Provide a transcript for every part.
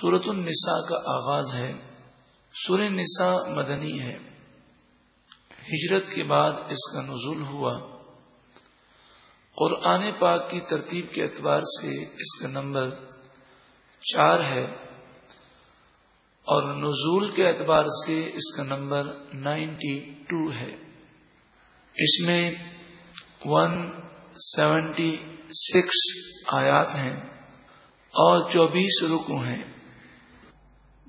سورت النساء کا آغاز ہے۔ سور نساء مدنی ہے۔ ہجرت کے بعد اس کا نزول ہوا۔ قرآن پاک کی ترتیب کے اعتبار سے اس کا نمبر چار ہے۔ اور نزول کے اعتبار سے اس کا نمبر نائنٹی ٹو ہے۔ اس میں ون سیونٹی سکس آیات ہیں اور چوبیس رکو ہیں۔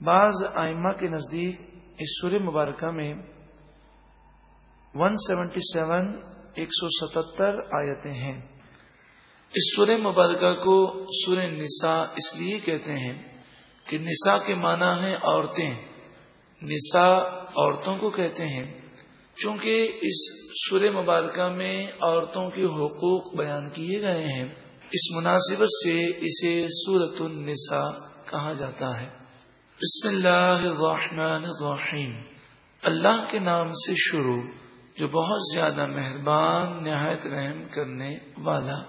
بعض آئمہ کے نزدیک اس سور مبارکہ میں ون سیونٹی سیون، ایک سو ستہتر آیتیں ہیں۔ اس سور مبارکہ کو سور نساء اس لیے کہتے ہیں کہ نساء کے معنی ہیں عورتیں۔ نساء عورتوں کو کہتے ہیں۔ چونکہ اس سور مبارکہ میں عورتوں کے حقوق بیان کیے گئے ہیں۔ اس مناسبت سے اسے سورت النساء کہا جاتا ہے۔ بسم اللہ الرحمن الرحیم۔ اللہ کے نام سے شروع جو بہت زیادہ مہربان، نہایت رحم کرنے والا۔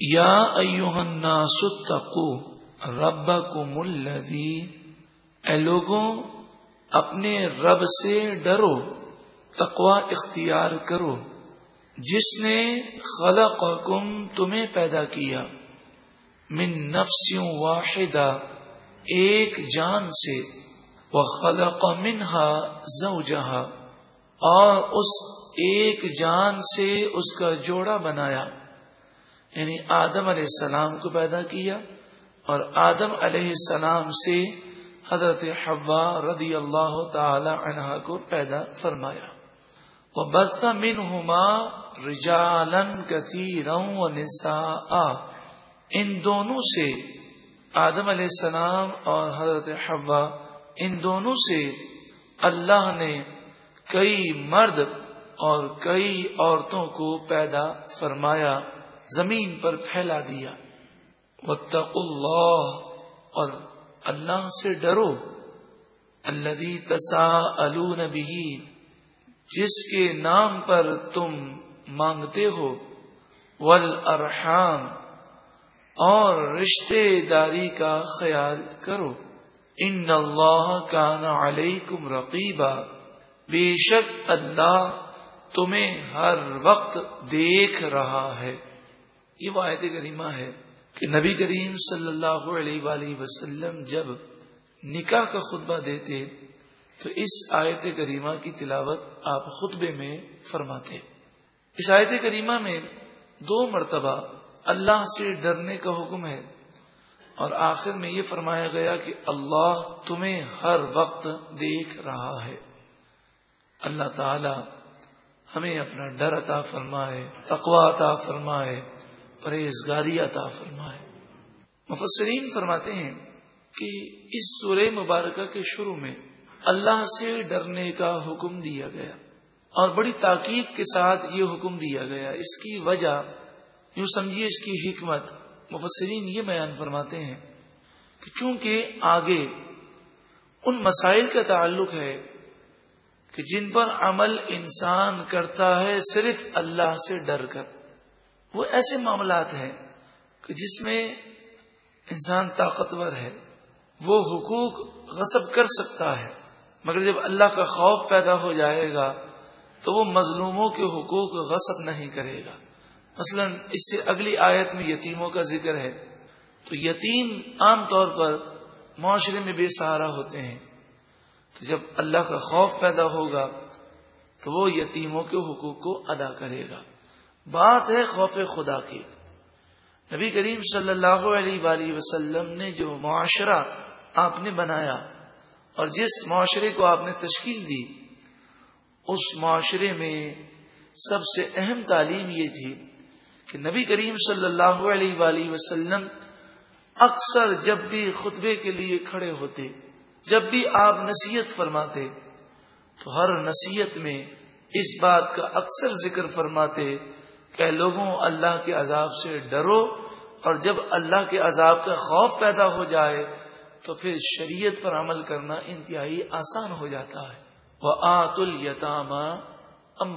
یا ایوہ الناس اتقو ربکم الذی۔ اے لوگوں، اپنے رب سے ڈرو، تقوی اختیار کرو۔ جس نے خلقکم تمہیں پیدا کیا۔ من نفسوں واحدہ۔ ایک جان سے وہ خلق منہا زوجہا اور اس ایک جان سے اس کا جوڑا بنایا۔ یعنی آدم علیہ السلام کو پیدا کیا اور آدم علیہ السلام سے حضرت حوا رضی اللہ تعالی عنہا کو پیدا فرمایا۔ وہ بس من ہوما رجالن کثیر نسا ان دونوں سے آدم علیہ السلام اور حضرت حوا، ان دونوں سے اللہ نے کئی مرد اور کئی عورتوں کو پیدا فرمایا، زمین پر پھیلا دیا۔ وطق اللہ اور اللہ سے ڈرو۔ اللہ تسا بھی جس کے نام پر تم مانگتے ہو۔ ول ارحام اور رشتے داری کا خیال کرو۔ ان اللہ کا علیکم رقیبہ بے شک اللہ تمہیں ہر وقت دیکھ رہا ہے۔ یہ وہ آیت کریمہ ہے کہ نبی کریم صلی اللہ علیہ وآلہ وسلم جب نکاح کا خطبہ دیتے، تو اس آیت کریمہ کی تلاوت آپ خطبے میں فرماتے۔ اس آیت کریمہ میں دو مرتبہ اللہ سے ڈرنے کا حکم ہے۔ اور آخر میں یہ فرمایا گیا کہ اللہ تمہیں ہر وقت دیکھ رہا ہے۔ اللہ تعالی ہمیں اپنا ڈر عطا فرمائے تقوا عطا فرمائے، پرہیزگاری عطا فرمائے۔ مفسرین فرماتے ہیں کہ اس سورہ مبارکہ کے شروع میں اللہ سے ڈرنے کا حکم دیا گیا اور بڑی تاکید کے ساتھ یہ حکم دیا گیا۔ اس کی وجہ یوں سمجھیے اس کی حکمت۔ مفسرین یہ بیان فرماتے ہیں کہ چونکہ آگے ان مسائل کا تعلق ہے کہ جن پر عمل انسان کرتا ہے، صرف اللہ سے ڈر کر۔ وہ ایسے معاملات ہیں کہ جس میں انسان طاقتور ہے، وہ حقوق غصب کر سکتا ہے۔ مگر جب اللہ کا خوف پیدا ہو جائے گا تو وہ مظلوموں کے حقوق غصب نہیں کرے گا۔ مثلا اس سے اگلی آیت میں یتیموں کا ذکر ہے، تو یتیم عام طور پر معاشرے میں بے سہارا ہوتے ہیں۔ تو جب اللہ کا خوف پیدا ہوگا، تو وہ یتیموں کے حقوق کو ادا کرے گا۔ بات ہے خوف خدا کی۔ نبی کریم صلی اللہ علیہ وآلہ وسلم نے جو معاشرہ آپ نے بنایا اور جس معاشرے کو آپ نے تشکیل دی، اس معاشرے میں سب سے اہم تعلیم یہ تھی کہ نبی کریم صلی اللہ علیہ وآلہ وسلم اکثر جب بھی خطبے کے لیے کھڑے ہوتے، جب بھی آپ نصیحت فرماتے، تو ہر نصیحت میں اس بات کا اکثر ذکر فرماتے کہ لوگوں، اللہ کے عذاب سے ڈرو اور جب اللہ کے عذاب کا خوف پیدا ہو جائے تو پھر شریعت پر عمل کرنا انتہائی آسان ہو جاتا ہے۔ وہ آت التام ام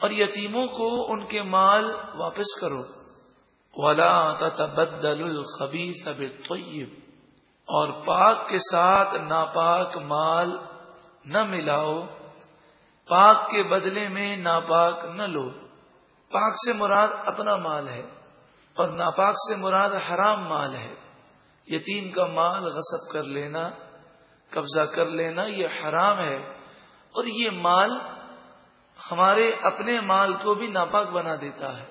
اور یتیموں کو ان کے مال واپس کرو۔ ولا تبدل الخبی سب اور پاک کے ساتھ ناپاک مال نہ ملاؤ۔ پاک کے بدلے میں ناپاک نہ لو۔ پاک سے مراد اپنا مال ہے اور ناپاک سے مراد حرام مال ہے۔ یتیم کا مال غصب کر لینا، قبضہ کر لینا یہ حرام ہے۔ اور یہ مال ہمارے اپنے مال کو بھی ناپاک بنا دیتا ہے۔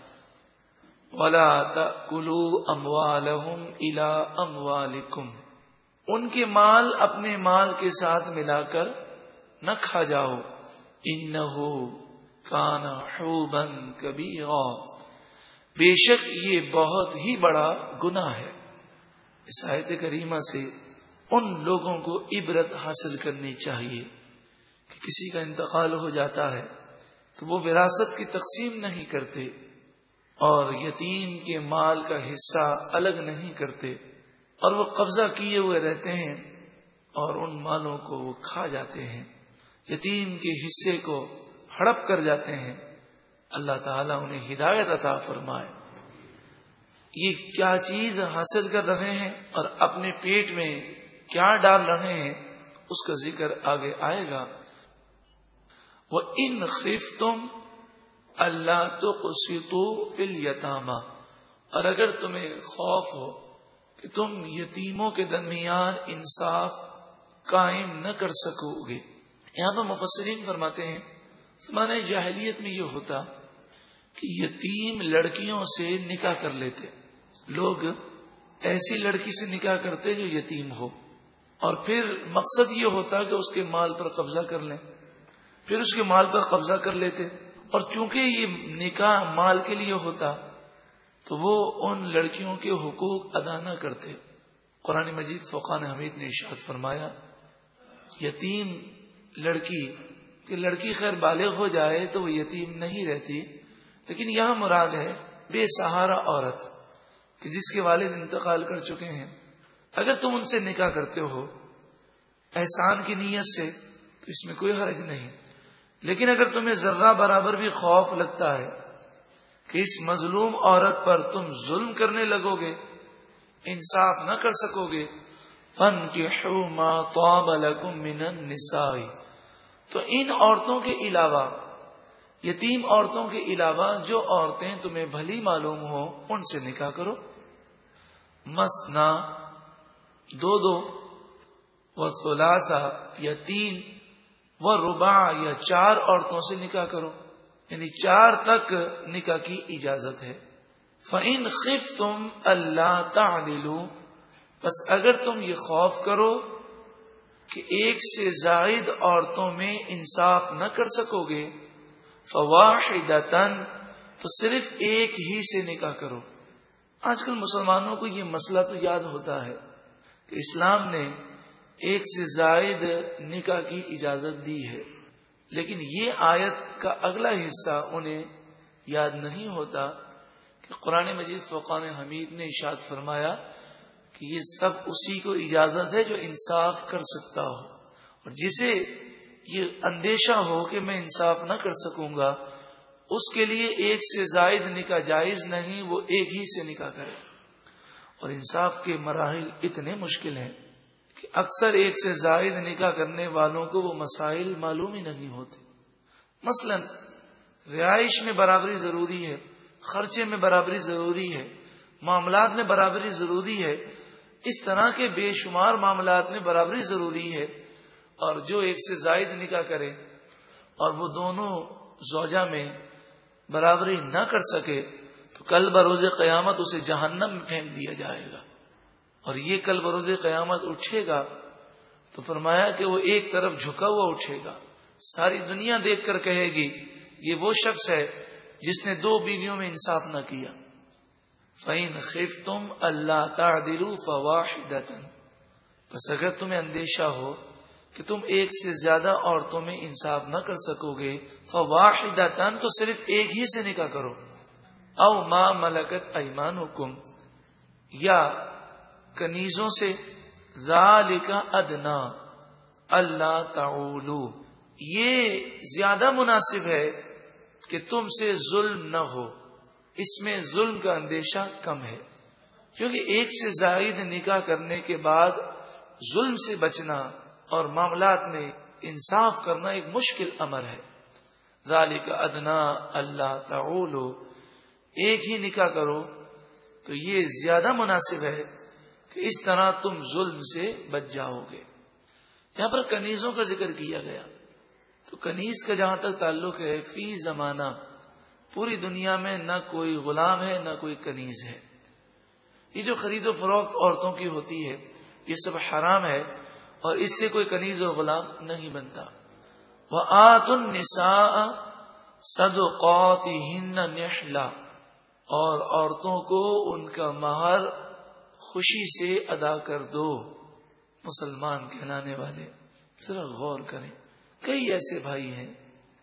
ولا کلو اموال الا اموالکم ان کے مال اپنے مال کے ساتھ ملا کر نہ کھا جاؤ۔ ان کانا حوبن کبھی بے شک یہ بہت ہی بڑا گنا ہے۔ اس آیت کریمہ سے ان لوگوں کو عبرت حاصل کرنی چاہیے کہ کسی کا انتقال ہو جاتا ہے۔ تو وہ وراثت کی تقسیم نہیں کرتے اور یتیم کے مال کا حصہ الگ نہیں کرتے اور وہ قبضہ کیے ہوئے رہتے ہیں اور ان مالوں کو وہ کھا جاتے ہیں۔ یتیم کے حصے کو ہڑپ کر جاتے ہیں۔ اللہ تعالیٰ انہیں ہدایت عطا فرمائے۔ یہ کیا چیز حاصل کر رہے ہیں اور اپنے پیٹ میں کیا ڈال رہے ہیں، اس کا ذکر آگے آئے گا۔ وہ ان خف تم اللہ تو خصیتو فل یتامہ اور اگر تمہیں خوف ہو کہ تم یتیموں کے درمیان انصاف قائم نہ کر سکو گے۔ یہاں پر مفسرین فرماتے ہیں زمانے جاہلیت میں یہ ہوتا کہ یتیم لڑکیوں سے نکاح کر لیتے۔ لوگ ایسی لڑکی سے نکاح کرتے جو یتیم ہو۔ اور پھر مقصد یہ ہوتا کہ اس کے مال پر قبضہ کر لیں۔ پھر اس کے مال پر قبضہ کر لیتے اور چونکہ یہ نکاح مال کے لیے ہوتا تو وہ ان لڑکیوں کے حقوق ادا نہ کرتے۔ قرآن مجید فقان حمید نے اشاد فرمایا، یتیم لڑکی، کہ لڑکی خیر بالغ ہو جائے تو وہ یتیم نہیں رہتی، لیکن یہاں مراد ہے بے سہارا عورت، کہ جس کے والد انتقال کر چکے ہیں۔ اگر تم ان سے نکاح کرتے ہو، احسان کی نیت سے، تو اس میں کوئی حرج نہیں۔ لیکن اگر تمہیں ذرہ برابر بھی خوف لگتا ہے کہ اس مظلوم عورت پر تم ظلم کرنے لگو گے انصاف نہ کر سکو گے فن کے تو ان عورتوں کے علاوہ، یتیم عورتوں کے علاوہ جو عورتیں تمہیں بھلی معلوم ہو ان سے نکاح کرو۔ مسنا دو دو، و سولاسا یا تین و ربا یا چار عورتوں سے نکاح کرو۔ یعنی چار تک نکاح کی اجازت ہے۔ فعین خف تم اللہ تعلو بس اگر تم یہ خوف کرو کہ ایک سے زائد عورتوں میں انصاف نہ کر سکو گے فواہد تو صرف ایک ہی سے نکاح کرو۔ آج کل مسلمانوں کو یہ مسئلہ تو یاد ہوتا ہے کہ اسلام نے ایک سے زائد نکاح کی اجازت دی ہے۔ لیکن یہ آیت کا اگلا حصہ انہیں یاد نہیں ہوتا کہ قرآن مجید فقان حمید نے اشاد فرمایا کہ یہ سب اسی کو اجازت ہے جو انصاف کر سکتا ہو۔ اور جسے یہ اندیشہ ہو کہ میں انصاف نہ کر سکوں گا، اس کے لیے ایک سے زائد نکاح جائز نہیں، وہ ایک ہی سے نکاح کرے۔ اور انصاف کے مراحل اتنے مشکل ہیں۔ کہ اکثر ایک سے زائد نکاح کرنے والوں کو وہ مسائل معلوم ہی نہیں ہوتے۔ مثلا، رہائش میں برابری ضروری ہے، خرچے میں برابری ضروری ہے، معاملات میں برابری ضروری ہے، اس طرح کے بے شمار معاملات میں برابری ضروری ہے۔ اور جو ایک سے زائد نکاح کرے اور وہ دونوں زوجہ میں برابری نہ کر سکے، تو کل بروز قیامت اسے جہنم میں پھینک دیا جائے گا۔ اور یہ کل بروز قیامت اٹھے گا تو فرمایا کہ وہ ایک طرف جھکا ہوا اٹھے گا۔ ساری دنیا دیکھ کر کہے گی، یہ وہ شخص ہے جس نے دو بیویوں میں انصاف نہ کیا۔ فین خف تم اللہ تعدل فواہد بس اگر تمہیں اندیشہ ہو کہ تم ایک سے زیادہ عورتوں میں انصاف نہ کر سکو گے فواہد تو صرف ایک ہی سے نکاح کرو۔ او ماں ملکت ایمان حکم یا کنیزوں سے ذالک ادنا اللہ تعولو۔ یہ زیادہ مناسب ہے کہ تم سے ظلم نہ ہو۔ اس میں ظلم کا اندیشہ کم ہے۔ کیونکہ ایک سے زائد نکاح کرنے کے بعد ظلم سے بچنا اور معاملات میں انصاف کرنا ایک مشکل امر ہے۔ ذالک ادنا اللہ تعول ایک ہی نکاح کرو تو یہ زیادہ مناسب ہے کہ اس طرح تم ظلم سے بچ جاؤ گے۔ یہاں پر کنیزوں کا ذکر کیا گیا۔ تو کنیز کا جہاں تک تعلق ہے، فی زمانہ، پوری دنیا میں نہ کوئی غلام ہے، نہ کوئی کنیز ہے۔ یہ جو خرید و فروخت عورتوں کی ہوتی ہے، یہ سب حرام ہے اور اس سے کوئی کنیز و غلام نہیں بنتا۔ وہ آت النسا سد نحلا۔ اور عورتوں کو ان کا مہر خوشی سے ادا کر دو مسلمان کہلانے والے۔ ذرا غور کریں۔ کئی ایسے بھائی ہیں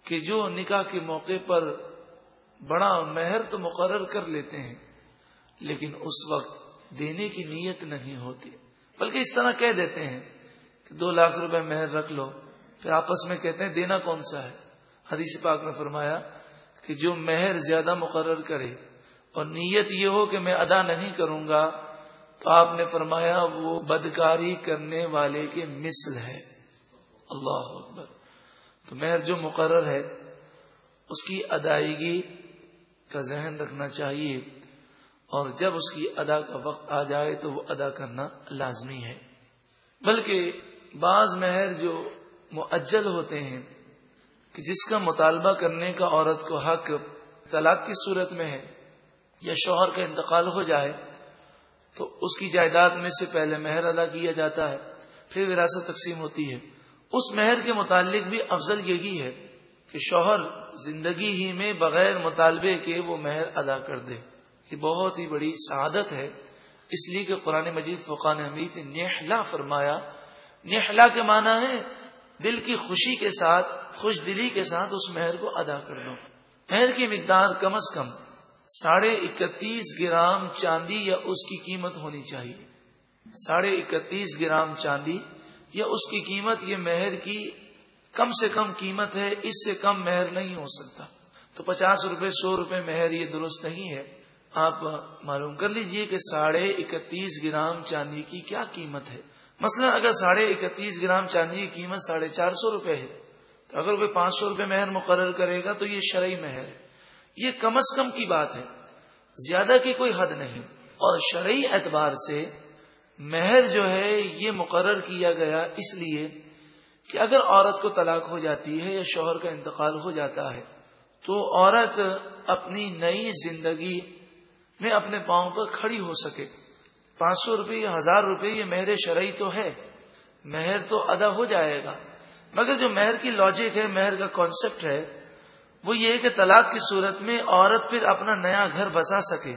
کہ جو نکاح کے موقع پر بڑا مہر تو مقرر کر لیتے ہیں، لیکن اس وقت دینے کی نیت نہیں ہوتی۔ بلکہ اس طرح کہہ دیتے ہیں کہ دو لاکھ روپے مہر رکھ لو، پھر آپس میں کہتے ہیں دینا کون سا ہے؟ حدیث پاک نے فرمایا کہ جو مہر زیادہ مقرر کرے اور نیت یہ ہو کہ میں ادا نہیں کروں گا تو آپ نے فرمایا وہ بدکاری کرنے والے کے مثل ہے۔ اللہ اکبر۔ تو مہر جو مقرر ہے، اس کی ادائیگی کا ذہن رکھنا چاہیے۔ اور جب اس کی ادا کا وقت آ جائے تو وہ ادا کرنا لازمی ہے۔ بلکہ بعض مہر جو معجل ہوتے ہیں، کہ جس کا مطالبہ کرنے کا عورت کو حق طلاق کی صورت میں ہے یا شوہر کا انتقال ہو جائے تو اس کی جائیداد میں سے پہلے مہر ادا کیا جاتا ہے، پھر وراثت تقسیم ہوتی ہے۔ اس مہر کے متعلق بھی افضل یہی ہے کہ شوہر زندگی ہی میں بغیر مطالبے کے وہ مہر ادا کر دے۔ یہ بہت ہی بڑی سعادت ہے۔ اس لیے کہ قرآن مجید فقان حمید نے نیحلا فرمایا۔ نیحلا کے معنی ہے دل کی خوشی کے ساتھ، خوش دلی کے ساتھ اس مہر کو ادا کر لو مہر کی مقدار کم از کم ساڑھے اکتیس گرام چاندی یا اس کی قیمت ہونی چاہیے۔ ساڑھے اکتیس گرام چاندی یا اس کی قیمت، یہ مہر کی کم سے کم قیمت ہے، اس سے کم مہر نہیں ہو سکتا۔ تو پچاس روپے، سو روپے مہر یہ درست نہیں ہے۔ آپ معلوم کر لیجیے کہ ساڑھے اکتیس گرام چاندی کی کیا قیمت ہے۔ مثلا اگر ساڑھے اکتیس گرام چاندی کی قیمت ساڑھے چار سو روپے ہے، تو اگر کوئی پانچ سو روپے مہر مقرر کرے گا تو یہ شرعی مہر ہے۔ یہ کم از کم کی بات ہے۔ زیادہ کی کوئی حد نہیں۔ اور شرعی اعتبار سے مہر جو ہے یہ مقرر کیا گیا اس لیے کہ اگر عورت کو طلاق ہو جاتی ہے یا شوہر کا انتقال ہو جاتا ہے، تو عورت اپنی نئی زندگی میں اپنے پاؤں پر کھڑی ہو سکے۔ پانچ سو روپئے یا ہزار روپے یہ مہر شرعی تو ہے۔ مہر تو ادا ہو جائے گا۔ مگر جو مہر کی لاجک ہے، مہر کا کانسیپٹ ہے وہ یہ کہ طلاق کی صورت میں عورت پھر اپنا نیا گھر بسا سکے۔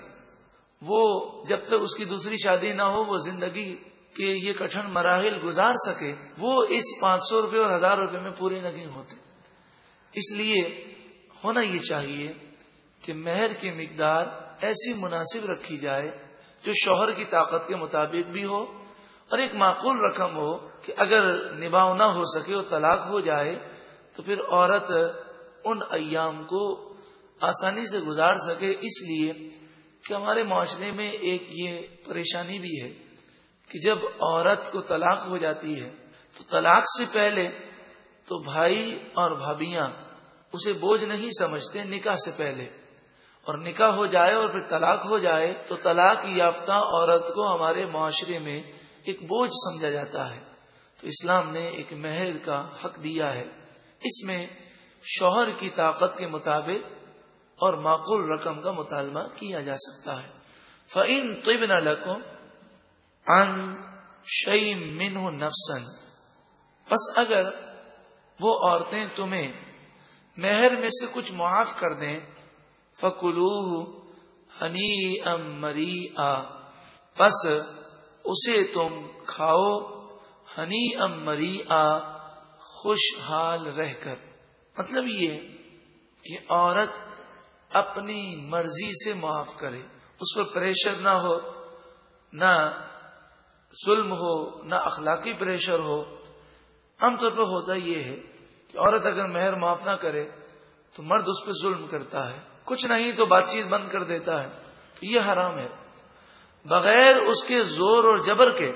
وہ جب تک اس کی دوسری شادی نہ ہو، وہ زندگی کے یہ کٹن مراحل گزار سکے، وہ اس پانچ سو روپے اور ہزار روپے میں پورے نہیں ہوتے۔ اس لیے ہونا یہ چاہیے کہ مہر کی مقدار ایسی مناسب رکھی جائے جو شوہر کی طاقت کے مطابق بھی ہو اور ایک معقول رقم ہو کہ اگر نباؤ نہ ہو سکے اور طلاق ہو جائے تو پھر عورت ان ایام کو آسانی سے گزار سکے، اس لیے کہ ہمارے معاشرے میں ایک یہ پریشانی بھی ہے کہ جب عورت کو طلاق ہو جاتی ہے، تو طلاق سے پہلے تو بھائی اور بھابیاں اسے بوجھ نہیں سمجھتے نکاح سے پہلے۔ اور نکاح ہو جائے اور پھر طلاق ہو جائے، تو طلاق یافتہ عورت کو ہمارے معاشرے میں ایک بوجھ سمجھا جاتا ہے۔ تو اسلام نے ایک مہر کا حق دیا ہے۔ اس میں شوہر کی طاقت کے مطابق اور معقول رقم کا مطالبہ کیا جا سکتا ہے۔ فعین طب نہ ان شعی من نفسن بس اگر وہ عورتیں تمہیں مہر میں سے کچھ معاف کر دیں فکلو ہنی ام مری آ بس اسے تم کھاؤ ہنی ام مری آ خوشحال رہ کر۔ مطلب یہ کہ عورت اپنی مرضی سے معاف کرے، اس پر پریشر نہ ہو، نہ ظلم ہو، نہ اخلاقی پریشر ہو۔ عام طور پر ہوتا یہ ہے کہ عورت اگر مہر معاف نہ کرے تو مرد اس پہ ظلم کرتا ہے۔ کچھ نہیں تو بات چیت بند کر دیتا ہے۔ تو یہ حرام ہے۔ بغیر اس کے زور اور جبر کے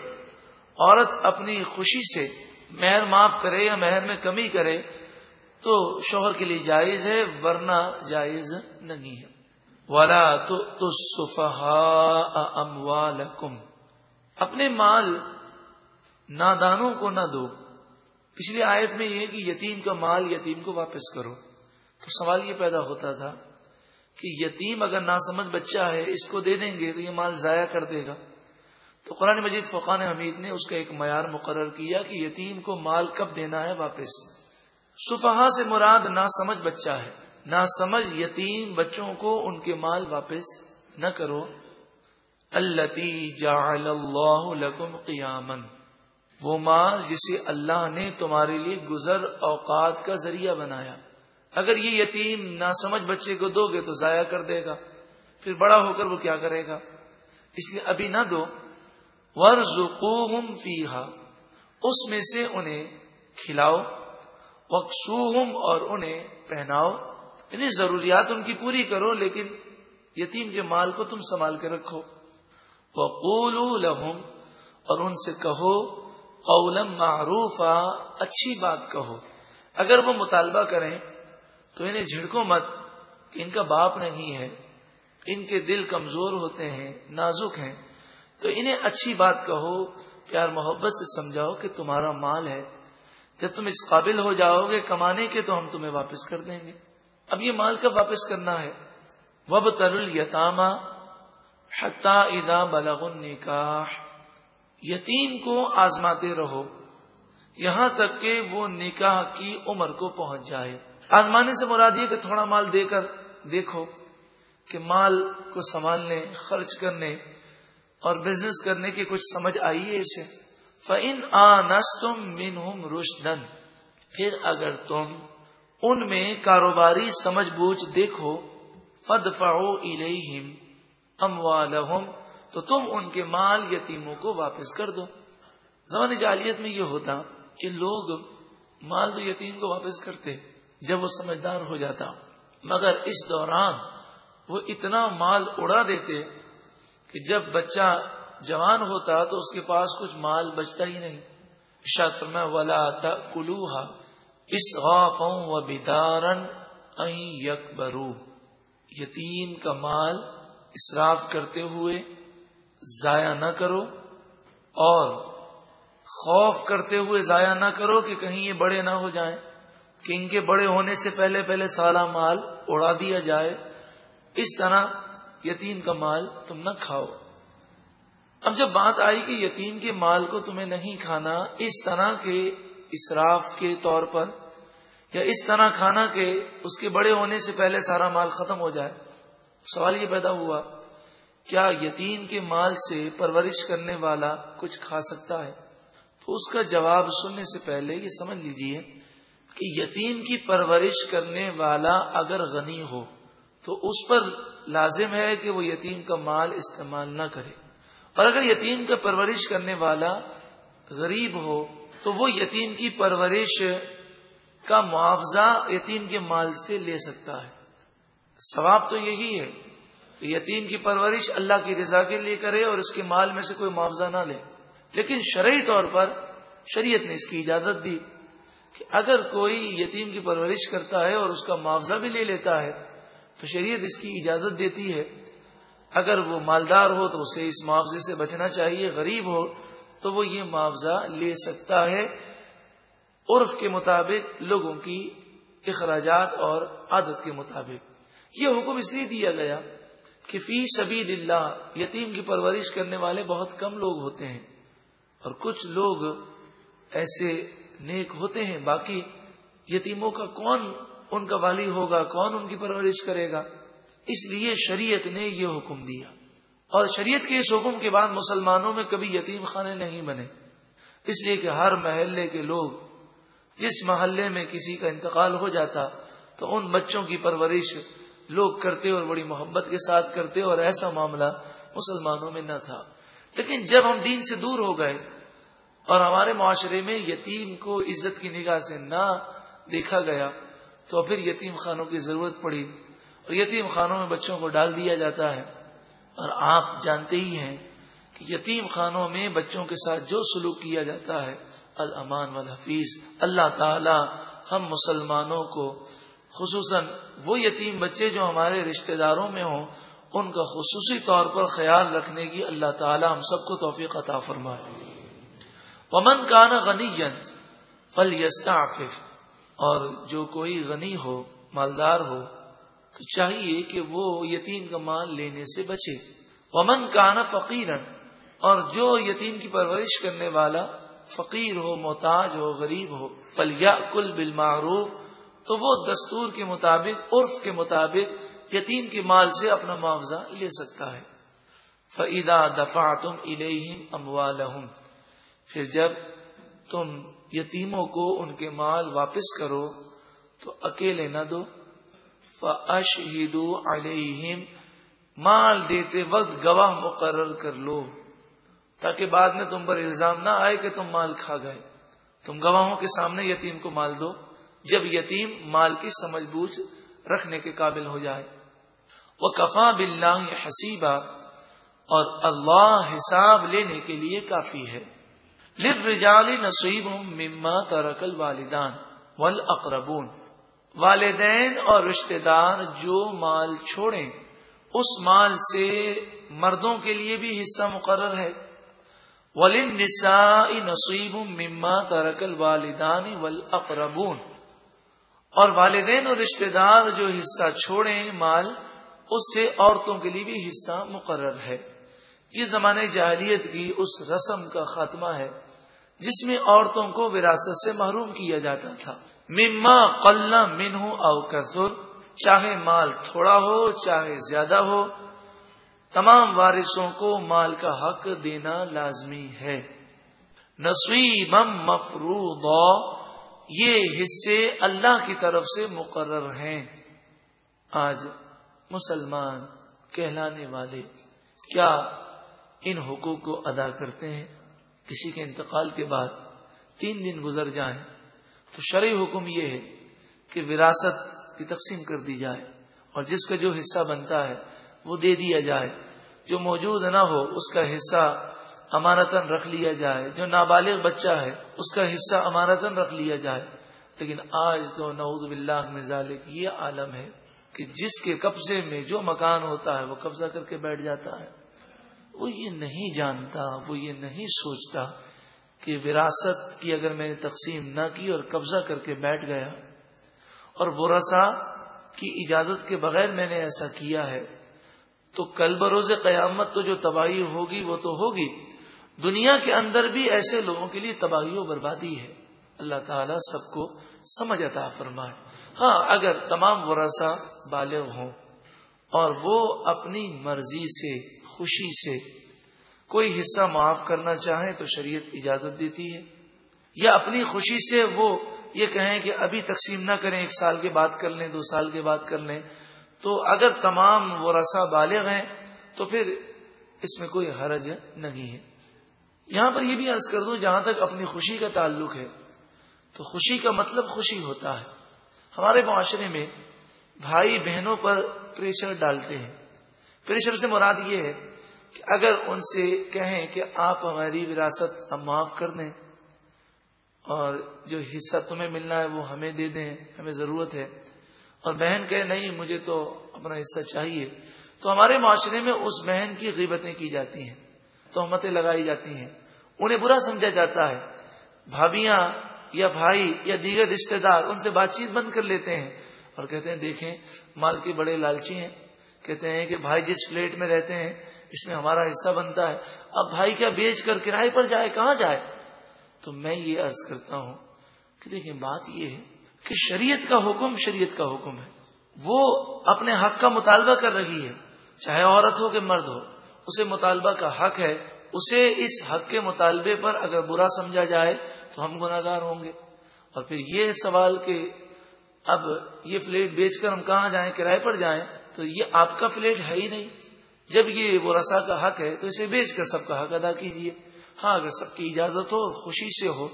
عورت اپنی خوشی سے مہر معاف کرے یا مہر میں کمی کرے تو شوہر کے لیے جائز ہے، ورنہ جائز نہیں ہے۔ والا تو اپنے مال نادانوں کو نہ دو۔ پچھلی آیت میں یہ کہ یتیم کا مال یتیم کو واپس کرو۔ تو سوال یہ پیدا ہوتا تھا کہ یتیم اگر ناسمجھ بچہ ہے، اس کو دے دیں گے تو یہ مال ضائع کر دے گا۔ تو قرآن مجید فقان حمید نے اس کا ایک معیار مقرر کیا کہ یتیم کو مال کب دینا ہے واپس۔ صفحہ سے مراد نہ سمجھ بچہ ہے۔ نہ سمجھ یتیم بچوں کو ان کے مال واپس نہ کرو۔ التی جعل اللہ لکم قیامن وہ مال جسے اللہ نے تمہارے لیے گزر اوقات کا ذریعہ بنایا۔ اگر یہ یتیم نہ سمجھ بچے کو دو گے تو ضائع کر دے گا۔ پھر بڑا ہو کر وہ کیا کرے گا؟ اس لیے ابھی نہ دو۔ ورژ فیحا اس میں سے انہیں کھلاؤ۔ وقسوہم اور انہیں پہناؤ۔ یعنی ضروریات ان کی پوری کرو، لیکن یتیم کے مال کو تم سنبھال کے رکھو۔ وہ لہم اور ان سے کہو قولم معروف اچھی بات کہو۔ اگر وہ مطالبہ کریں، تو انہیں جھڑکو مت کہ ان کا باپ نہیں ہے۔ ان کے دل کمزور ہوتے ہیں، نازک ہیں۔ تو انہیں اچھی بات کہو، پیار محبت سے سمجھاؤ کہ تمہارا مال ہے۔ جب تم اس قابل ہو جاؤ گے کمانے کے تو ہم تمہیں واپس کر دیں گے۔ اب یہ مال کب واپس کرنا ہے؟ وب تر التامہ حتا ادا بلغ نکاح یتیم کو آزماتے رہو۔ یہاں تک کہ وہ نکاح کی عمر کو پہنچ جائے۔ آزمانے سے مراد یہ کہ تھوڑا مال دے کر دیکھو کہ مال کو سنبھالنے، خرچ کرنے اور بزنس کرنے کی کچھ سمجھ آئی ہے اسے۔ فن آس تم مین روشن پھر اگر تم ان میں کاروباری سمجھ بوجھ دیکھو فد فاؤ ام تو تم ان کے مال یتیموں کو واپس کر دو۔ زمانی جالیت میں یہ ہوتا کہ لوگ مال تو یتیم کو واپس کرتے، جب وہ سمجھدار ہو جاتا۔ مگر اس دوران وہ اتنا مال اڑا دیتے کہ جب بچہ جوان ہوتا تو اس کے پاس کچھ مال بچتا ہی نہیں۔ فرما ولا کلوہا اس غافوں و بیدارن یکبرو یتیم کا مال اسراف کرتے ہوئے ضائع نہ کرو اور خوف کرتے ہوئے ضائع نہ کرو کہ کہیں یہ بڑے نہ ہو جائیں، کہ ان کے بڑے ہونے سے پہلے پہلے سارا مال اڑا دیا جائے۔ اس طرح یتیم کا مال تم نہ کھاؤ۔ اب جب بات آئی کہ یتیم کے مال کو تمہیں نہیں کھانا، اس طرح کے اسراف کے طور پر یا اس طرح کھانا کہ اس کے بڑے ہونے سے پہلے سارا مال ختم ہو جائے، سوال یہ پیدا ہوا، کیا یتیم کے مال سے پرورش کرنے والا کچھ کھا سکتا ہے؟ تو اس کا جواب سننے سے پہلے یہ سمجھ لیجیے کہ یتیم کی پرورش کرنے والا اگر غنی ہو، تو اس پر لازم ہے کہ وہ یتیم کا مال استعمال نہ کرے۔ اور اگر یتیم کا پرورش کرنے والا غریب ہو، تو وہ یتیم کی پرورش کا معاوضہ یتیم کے مال سے لے سکتا ہے۔ ثواب تو یہی ہے کہ یتیم کی پرورش اللہ کی رضا کے لیے کرے اور اس کے مال میں سے کوئی معاوضہ نہ لے۔ لیکن شرعی طور پر شریعت نے اس کی اجازت دی کہ اگر کوئی یتیم کی پرورش کرتا ہے اور اس کا معاوضہ بھی لے لیتا ہے، تو شریعت اس کی اجازت دیتی ہے۔ اگر وہ مالدار ہو تو اسے اس معاوضے سے بچنا چاہیے، غریب ہو تو وہ یہ معاوضہ لے سکتا ہے۔ عرف کے مطابق، لوگوں کی اخراجات اور عادت کے مطابق۔ یہ حکم اس لیے دیا گیا کہ فی سبیل اللہ یتیم کی پرورش کرنے والے بہت کم لوگ ہوتے ہیں اور کچھ لوگ ایسے نیک ہوتے ہیں۔ باقی یتیموں کا کون ان کا والی ہوگا، کون ان کی پرورش کرے گا؟ اس لیے شریعت نے یہ حکم دیا۔ اور شریعت کے اس حکم کے بعد مسلمانوں میں کبھی یتیم خانے نہیں بنے۔ اس لیے کہ ہر محلے کے لوگ جس محلے میں کسی کا انتقال ہو جاتا، تو ان بچوں کی پرورش لوگ کرتے اور بڑی محبت کے ساتھ کرتے، اور ایسا معاملہ مسلمانوں میں نہ تھا۔ لیکن جب ہم دین سے دور ہو گئے اور ہمارے معاشرے میں یتیم کو عزت کی نگاہ سے نہ دیکھا گیا، تو پھر یتیم خانوں کی ضرورت پڑی۔ اور یتیم خانوں میں بچوں کو ڈال دیا جاتا ہے اور آپ جانتے ہی ہیں کہ یتیم خانوں میں بچوں کے ساتھ جو سلوک کیا جاتا ہے الامان والحفیظ، اللہ تعالی ہم مسلمانوں کو، خصوصاً وہ یتیم بچے جو ہمارے رشتہ داروں میں ہوں، ان کا خصوصی طور پر خیال رکھنے کی اللہ تعالی ہم سب کو توفیق عطا فرمائے۔ ومن کانا غنی جن فل اور جو کوئی غنی ہو، مالدار ہو تو چاہیے کہ وہ یتیم کا مال لینے سے بچے۔ ومن کانا فقیرن اور جو یتیم کی پرورش کرنے والا فقیر ہو، محتاج ہو، غریب ہو فلیا کل بالمعروف، تو وہ دستور کے مطابق، عرف کے مطابق یتیم کے مال سے اپنا معاوضہ لے سکتا ہے۔ فعدا دفاع تم الم پھر جب تم یتیموں کو ان کے مال واپس کرو، تو اکیلے نہ دو۔ فشہدو علیہم مال دیتے وقت گواہ مقرر کر لو، تاکہ بعد میں تم پر الزام نہ آئے کہ تم مال کھا گئے۔ تم گواہوں کے سامنے یتیم کو مال دو، جب یتیم مال کی سمجھ بوجھ رکھنے کے قابل ہو جائے۔ وہ کفا بلّہ حسیبہ اور اللہ حساب لینے کے لیے کافی ہے۔ لب رجالی نصیب مما ترکل والدان ول اقربون والدین اور رشتے دار جو مال چھوڑیں، اس مال سے مردوں کے لیے بھی حصہ مقرر ہے۔ ولن نسا نصیب مما ترکل والدانی ولاقربون اور والدین اور رشتے دار جو حصہ چھوڑیں مال، اس سے عورتوں کے لیے بھی حصہ مقرر ہے۔ یہ زمانے جاہلیت کی اس رسم کا خاتمہ ہے، جس میں عورتوں کو وراثت سے محروم کیا جاتا تھا۔ مما قلنا من ہوں او کسر چاہے مال تھوڑا ہو، چاہے زیادہ ہو، تمام وارثوں کو مال کا حق دینا لازمی ہے۔ نسوئی مفرود یہ حصے اللہ کی طرف سے مقرر ہیں۔ آج مسلمان کہلانے والے کیا ان حقوق کو ادا کرتے ہیں؟ کسی کے انتقال کے بعد تین دن گزر جائیں۔ تو شرعی حکم یہ ہے کہ وراثت کی تقسیم کر دی جائے اور جس کا جو حصہ بنتا ہے وہ دے دیا جائے۔ جو موجود نہ ہو، اس کا حصہ امانتن رکھ لیا جائے۔ جو نابالغ بچہ ہے، اس کا حصہ امانتن رکھ لیا جائے۔ لیکن آج تو نعوذ باللہ میں ذالک، یہ عالم ہے کہ جس کے قبضے میں جو مکان ہوتا ہے، وہ قبضہ کر کے بیٹھ جاتا ہے۔ وہ یہ نہیں جانتا، وہ یہ نہیں سوچتا کہ وراثت کی اگر میں نے تقسیم نہ کی اور قبضہ کر کے بیٹھ گیا اور ورثا کی اجازت کے بغیر میں نے ایسا کیا ہے، تو کل بروز قیامت تو جو تباہی ہوگی وہ تو ہوگی۔ دنیا کے اندر بھی ایسے لوگوں کے لیے تباہی و بربادی ہے۔ اللہ تعالیٰ سب کو سمجھ عطا فرمائے۔ ہاں اگر تمام ورثہ بالغ ہوں اور وہ اپنی مرضی سے، خوشی سے کوئی حصہ معاف کرنا چاہیں تو شریعت اجازت دیتی ہے۔ یا اپنی خوشی سے وہ یہ کہیں کہ ابھی تقسیم نہ کریں، ایک سال کے بعد کر لیں، دو سال کے بعد کر لیں۔ تو اگر تمام وہ رسا بالغ ہیں تو پھر اس میں کوئی حرج نہیں ہے۔ یہاں پر یہ بھی عرض کر دوں، جہاں تک اپنی خوشی کا تعلق ہے، تو خوشی کا مطلب خوشی ہوتا ہے۔ ہمارے معاشرے میں بھائی بہنوں پر پریشر ڈالتے ہیں۔ پریشر سے مراد یہ ہے کہ اگر ان سے کہیں کہ آپ ہماری وراثت ہم معاف کر دیں اور جو حصہ تمہیں ملنا ہے وہ ہمیں دے دیں، ہمیں ضرورت ہے۔ اور بہن کہے، نہیں، مجھے تو اپنا حصہ چاہیے۔ تو ہمارے معاشرے میں اس بہن کی غیبتیں کی جاتی ہیں، تہمتیں لگائی جاتی ہیں۔ انہیں برا سمجھا جاتا ہے۔ بھابیاں یا بھائی یا دیگر رشتے دار ان سے بات چیت بند کر لیتے ہیں اور کہتے ہیں، دیکھیں، مال کے بڑے لالچی ہیں۔ کہتے ہیں کہ بھائی جس فلیٹ میں رہتے ہیں اس میں ہمارا حصہ بنتا ہے۔ اب بھائی کیا بیچ کر کرائے پر جائے؟ کہاں جائے؟ تو میں یہ عرض کرتا ہوں کہ دیکھیں، بات یہ ہے کہ شریعت کا حکم شریعت کا حکم ہے۔ وہ اپنے حق کا مطالبہ کر رہی ہے۔ چاہے عورت ہو کہ مرد ہو، اسے مطالبہ کا حق ہے۔ اسے اس حق کے مطالبے پر اگر برا سمجھا جائے تو ہم گناگار ہوں گے۔ اور پھر یہ سوال کہ اب یہ فلیٹ بیچ کر ہم کہاں جائیں؟ کرائے پر جائیں؟ تو یہ آپ کا فلیٹ ہے ہی نہیں۔ جب یہ وہ رسا کا حق ہے تو اسے بیچ کر سب کا حق ادا کیجیے ہاں اگر سب کی اجازت ہو، خوشی سے ہو،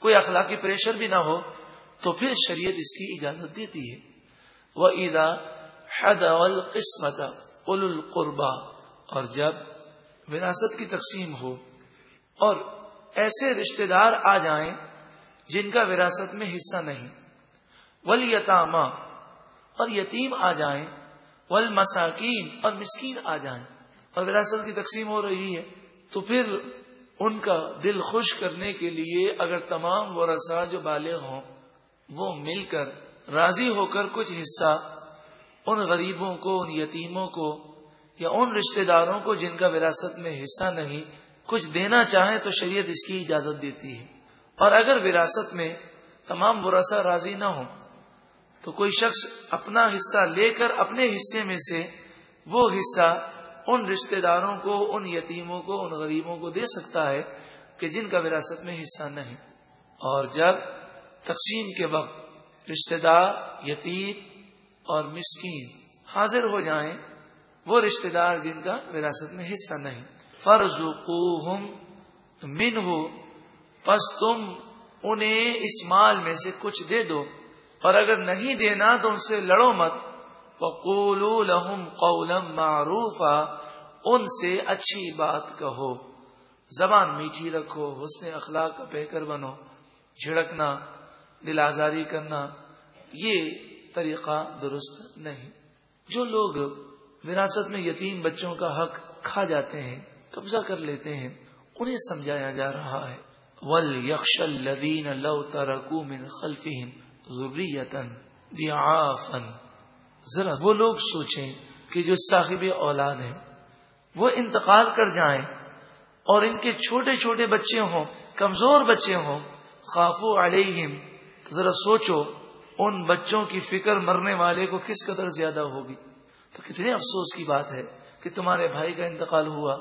کوئی اخلاقی پریشر بھی نہ ہو، تو پھر شریعت اس کی اجازت دیتی ہے۔ وہ عیدا حد القسمت اول القربا اور جب وراثت کی تقسیم ہو اور ایسے رشتہ دار آ جائیں جن کا وراثت میں حصہ نہیں۔ ولیتامہ اور یتیم آ جائیں ول مساکین اور مسکین آ جائیں۔ اور وراثت کی تقسیم ہو رہی ہے، تو پھر ان کا دل خوش کرنے کے لیے اگر تمام ورثا جو بالغ ہوں، وہ مل کر راضی ہو کر کچھ حصہ ان غریبوں کو، ان یتیموں کو یا ان رشتہ داروں کو جن کا وراثت میں حصہ نہیں، کچھ دینا چاہیں تو شریعت اس کی اجازت دیتی ہے۔ اور اگر وراثت میں تمام ورثہ راضی نہ ہوں تو کوئی شخص اپنا حصہ لے کر اپنے حصے میں سے وہ حصہ ان رشتہ داروں کو، ان یتیموں کو، ان غریبوں کو دے سکتا ہے کہ جن کا وراثت میں حصہ نہیں۔ اور جب تقسیم کے وقت رشتہ دار، یتیم اور مسکین حاضر ہو جائیں، وہ رشتہ دار جن کا وراثت میں حصہ نہیں۔ فرض من ہو پس تم انہیں اس مال میں سے کچھ دے دو۔ اور اگر نہیں دینا تو ان سے لڑو مت۔ لہم قولم معروف ان سے اچھی بات کہو۔ زبان میٹھی رکھو، حسن اخلاق کا بہتر بنو۔ جھڑکنا، دل آزاری کرنا، یہ طریقہ درست نہیں۔ جو لوگ وراثت میں یتیم بچوں کا حق کھا جاتے ہیں، قبضہ کر لیتے ہیں، انہیں سمجھایا جا رہا ہے۔ ول یکش الدین لو ترکو من ذریتن ذرا وہ لوگ سوچیں کہ جو صاحب اولاد ہیں، وہ انتقال کر جائیں اور ان کے چھوٹے چھوٹے بچے ہوں، کمزور بچے ہوں، خافو علیہم۔ ذرا سوچو، ان بچوں کی فکر مرنے والے کو کس قدر زیادہ ہوگی؟ تو کتنے افسوس کی بات ہے کہ تمہارے بھائی کا انتقال ہوا،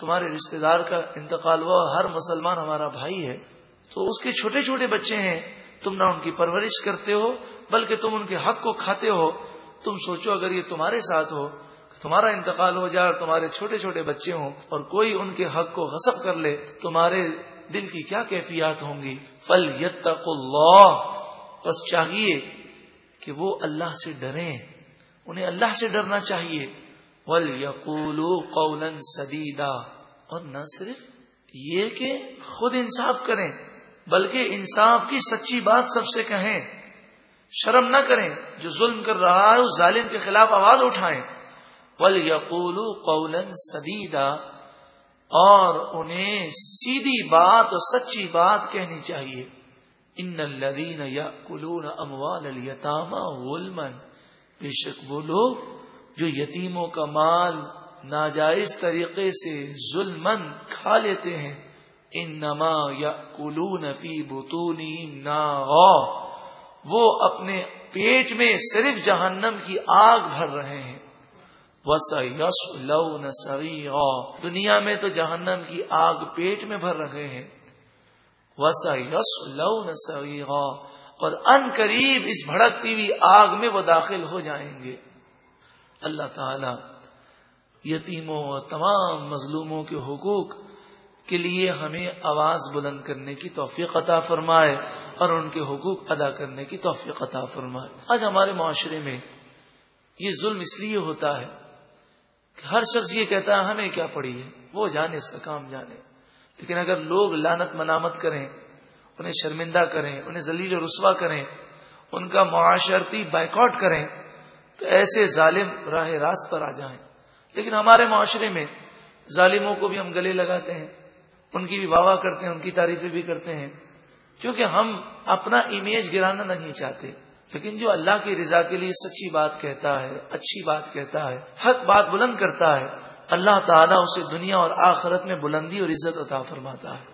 تمہارے رشتہ دار کا انتقال ہوا ہر مسلمان ہمارا بھائی ہے۔ تو اس کے چھوٹے چھوٹے بچے ہیں تم نہ ان کی پرورش کرتے ہو، بلکہ تم ان کے حق کو کھاتے ہو۔ تم سوچو اگر یہ تمہارے ساتھ ہو، تمہارا انتقال ہو جائے اور تمہارے چھوٹے چھوٹے بچے ہوں اور کوئی ان کے حق کو غصب کر لے، تمہارے دل کی کیا کیفیات ہوں گی؟ فل یتق اللہ بس چاہیے کہ وہ اللہ سے ڈریں، انہیں اللہ سے ڈرنا چاہیے۔ ول یقول قول سدیدا اور نہ صرف یہ کہ خود انصاف کریں۔ بلکہ انصاف کی سچی بات سب سے کہیں، شرم نہ کریں جو ظلم کر رہا ہے، اس ظالم کے خلاف آواز اٹھائیں۔ ول یقول قول سدیدا اور انہیں سیدھی بات اور سچی بات کہنی چاہیے۔ ان الدین یا کلون اموال التام غلمن بے شک وہ لوگ جو یتیموں کا مال ناجائز طریقے سے ظلمن کھا لیتے ہیں۔ ان نما یا کلو نفی وہ اپنے پیٹ میں صرف جہنم کی آگ بھر رہے ہیں۔ وسا یس لو دنیا میں تو جہنم کی آگ پیٹ میں بھر رہے ہیں۔ وسا یس لو اور ان قریب اس بھڑکتی ہوئی آگ میں وہ داخل ہو جائیں گے۔ اللہ تعالی یتیموں اور تمام مظلوموں کے حقوق کے لیے ہمیں آواز بلند کرنے کی توفیق عطا فرمائے اور ان کے حقوق ادا کرنے کی توفیق عطا فرمائے۔ آج ہمارے معاشرے میں یہ ظلم اس لیے ہوتا ہے کہ ہر شخص یہ کہتا ہے، ہمیں کیا پڑی ہے؟ وہ جانے، اس کا کام جانے۔ لیکن اگر لوگ لانت منامت کریں، انہیں شرمندہ کریں، انہیں ذلیل رسوا کریں، ان کا معاشرتی بائیکاٹ کریں، تو ایسے ظالم راہ راست پر آ جائیں۔ لیکن ہمارے معاشرے میں ظالموں کو بھی ہم گلے لگاتے ہیں۔ ان کی بھی واہ کرتے ہیں، ان کی تعریفیں بھی کرتے ہیں۔ کیونکہ ہم اپنا امیج گرانا نہیں چاہتے، لیکن جو اللہ کی رضا کے لیے سچی بات کہتا ہے، اچھی بات کہتا ہے، حق بات بلند کرتا ہے، اللہ تعالیٰ اسے دنیا اور آخرت میں بلندی اور عزت عطا فرماتا ہے۔